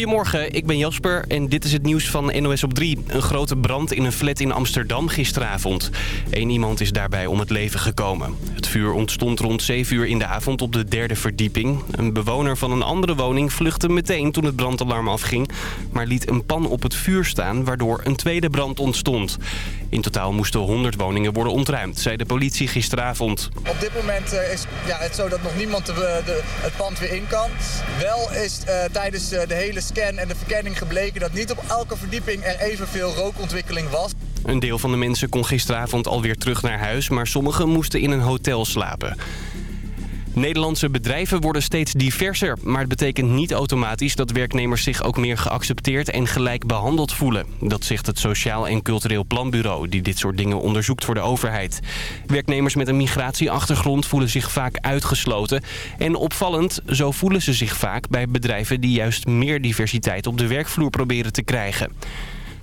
Goedemorgen, ik ben Jasper en dit is het nieuws van NOS op 3. Een grote brand in een flat in Amsterdam gisteravond. Eén iemand is daarbij om het leven gekomen. Het vuur ontstond rond 7 uur in de avond op de derde verdieping. Een bewoner van een andere woning vluchtte meteen toen het brandalarm afging... maar liet een pan op het vuur staan waardoor een tweede brand ontstond. In totaal moesten 100 woningen worden ontruimd, zei de politie gisteravond. Op dit moment eh, is ja, het zo dat nog niemand de, het pand weer in kan. Wel is uh, tijdens uh, de hele scan en de verkenning gebleken dat niet op elke verdieping er evenveel rookontwikkeling was. Een deel van de mensen kon gisteravond alweer terug naar huis, maar sommigen moesten in een hotel slapen. Nederlandse bedrijven worden steeds diverser. Maar het betekent niet automatisch dat werknemers zich ook meer geaccepteerd en gelijk behandeld voelen. Dat zegt het Sociaal en Cultureel Planbureau die dit soort dingen onderzoekt voor de overheid. Werknemers met een migratieachtergrond voelen zich vaak uitgesloten. En opvallend, zo voelen ze zich vaak bij bedrijven die juist meer diversiteit op de werkvloer proberen te krijgen.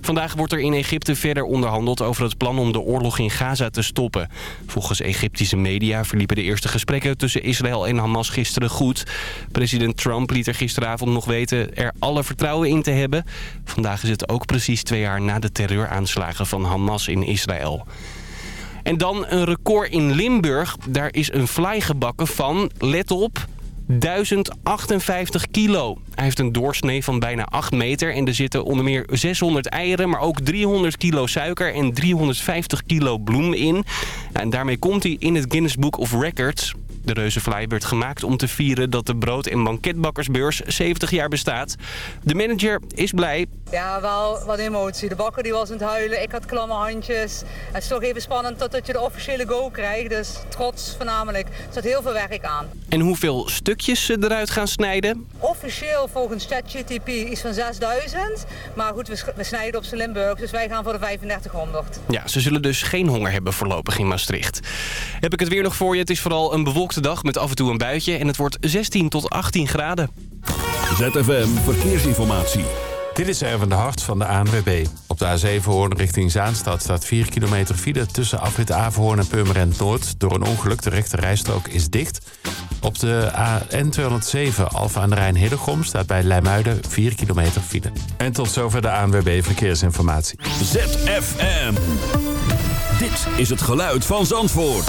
Vandaag wordt er in Egypte verder onderhandeld over het plan om de oorlog in Gaza te stoppen. Volgens Egyptische media verliepen de eerste gesprekken tussen Israël en Hamas gisteren goed. President Trump liet er gisteravond nog weten er alle vertrouwen in te hebben. Vandaag is het ook precies twee jaar na de terreuraanslagen van Hamas in Israël. En dan een record in Limburg. Daar is een fly gebakken van, let op, 1058 kilo. Hij heeft een doorsnee van bijna 8 meter en er zitten onder meer 600 eieren... maar ook 300 kilo suiker en 350 kilo bloem in. En daarmee komt hij in het Guinness Book of Records. De reuzenvlaai werd gemaakt om te vieren dat de brood- en banketbakkersbeurs 70 jaar bestaat. De manager is blij. Ja, wel wat emotie. De bakker die was aan het huilen, ik had klamme handjes. Het is toch even spannend totdat je de officiële go krijgt. Dus trots voornamelijk. Er staat heel veel werk aan. En hoeveel stukjes ze eruit gaan snijden? Officieel volgens ChatGTP is van 6000. Maar goed, we, snijden op z'n Limburg, dus wij gaan voor de 3500. Ja, ze zullen dus geen honger hebben voorlopig in Maastricht. Heb ik het weer nog voor je. Het is vooral een bewolkte dag met af en toe een buitje. En het wordt 16 tot 18 graden. ZFM Verkeersinformatie. Dit is Erwin de Hart van de ANWB. Op de A7 Hoorn richting Zaanstad staat 4 kilometer file... tussen afrit Averhoorn en Purmerend Noord. Door een ongeluk, de rechte rijstrook is dicht. Op de N207 Alfa aan de Rijn Hillegom staat bij Leimuiden 4 kilometer file. En tot zover de ANWB Verkeersinformatie. ZFM. Dit is het geluid van Zandvoort.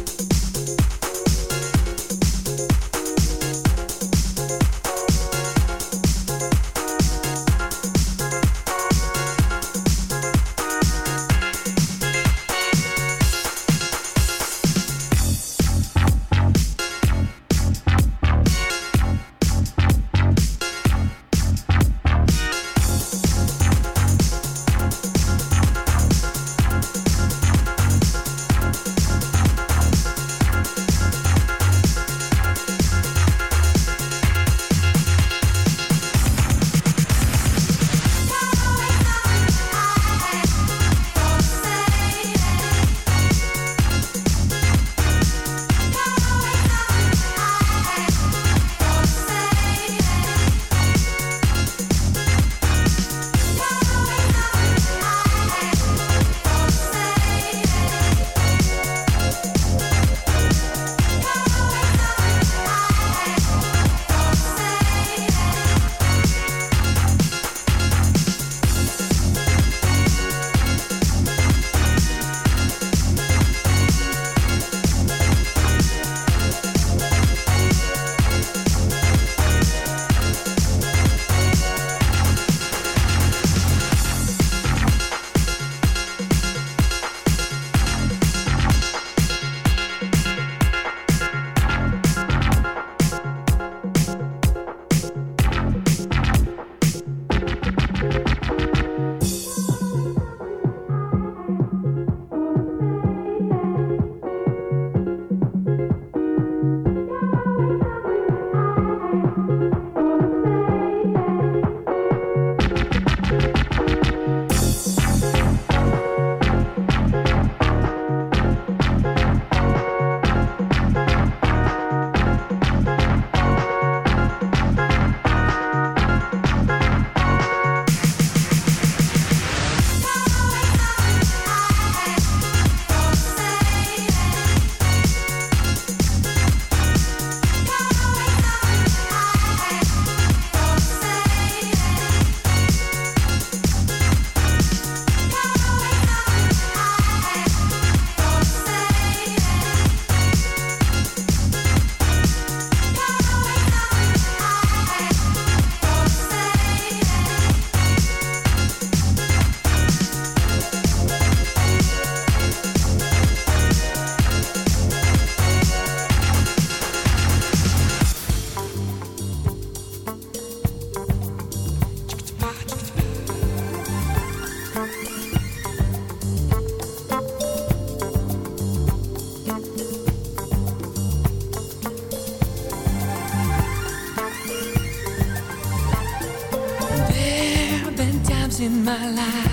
My life.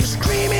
You're screaming.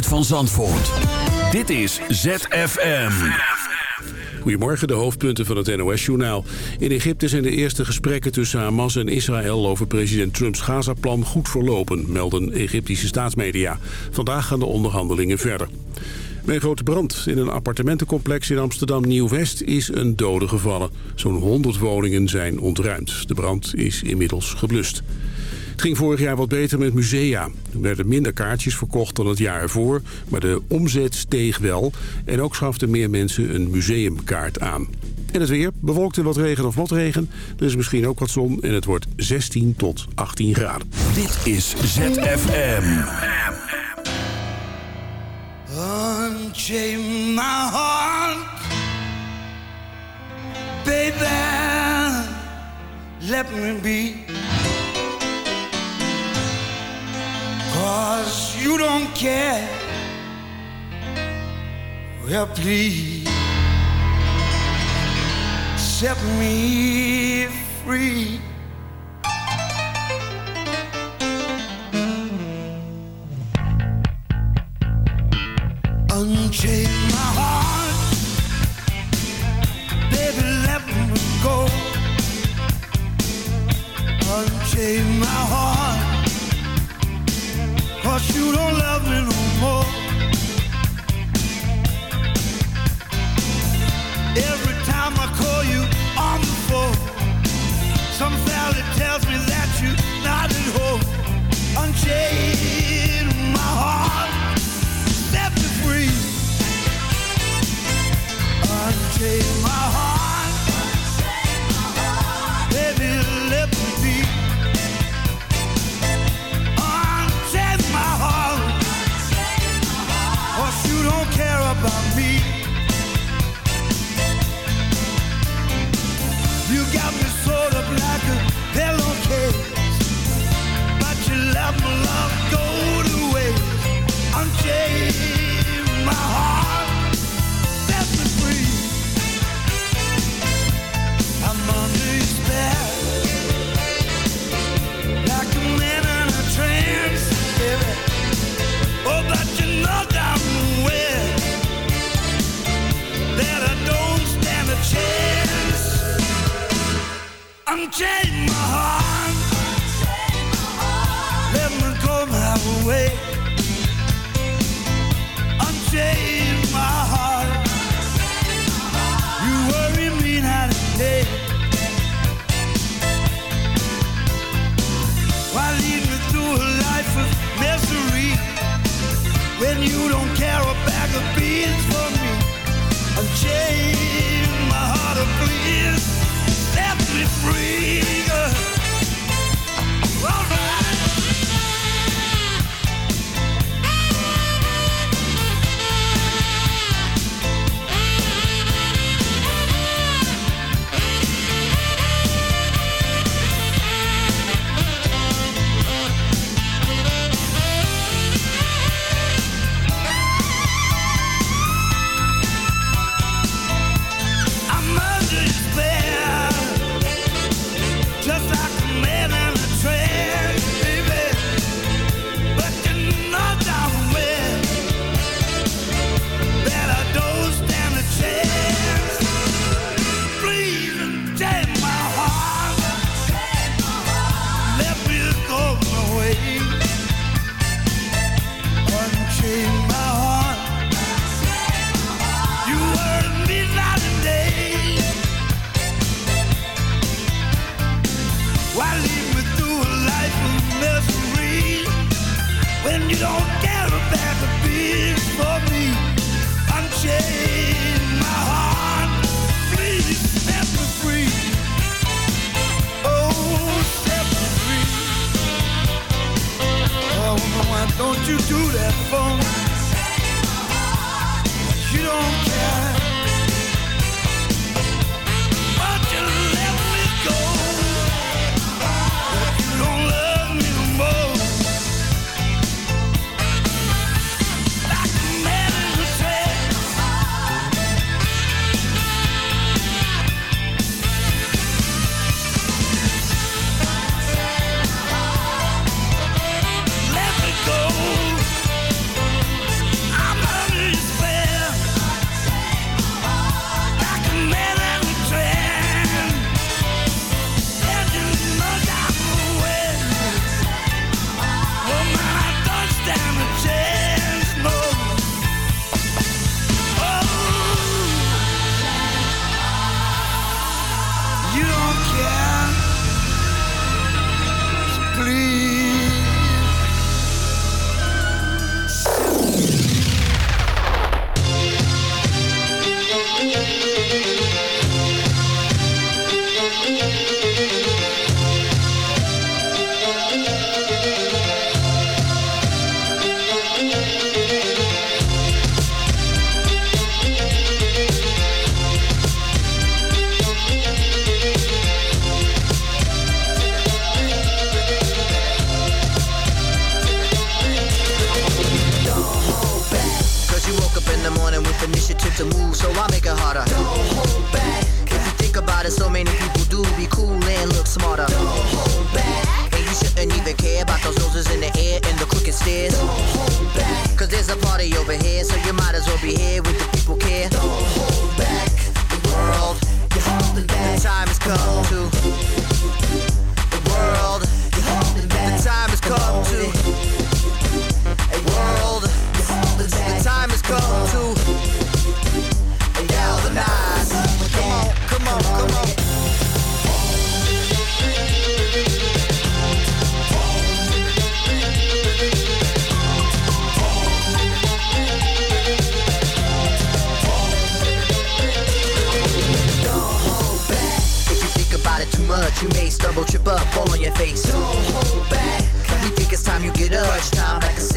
Van Zandvoort. Dit is ZFM. Goedemorgen, de hoofdpunten van het NOS-journaal. In Egypte zijn de eerste gesprekken tussen Hamas en Israël... over president Trumps Gaza-plan goed verlopen, melden Egyptische staatsmedia. Vandaag gaan de onderhandelingen verder. Bij een grote brand in een appartementencomplex in Amsterdam Nieuw-West is een dode gevallen. Zo'n 100 woningen zijn ontruimd. De brand is inmiddels geblust. Het ging vorig jaar wat beter met musea. Er werden minder kaartjes verkocht dan het jaar ervoor, maar de omzet steeg wel. En ook schaften meer mensen een museumkaart aan. En het weer, bewolkt en wat regen of motregen. Er is misschien ook wat zon en het wordt 16 tot 18 graden. Dit is ZFM. Unchain my heart, baby. Let me be. Cause you don't care. Well, please set me free. Unchain my heart,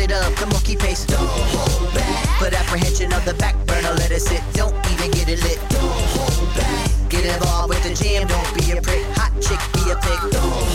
it up, the monkey face. Don't hold back. Put apprehension on the back burner, let it sit. Don't even get it lit. Don't hold back. Get involved with the jam, don't be a prick. Hot chick, be a pick. Don't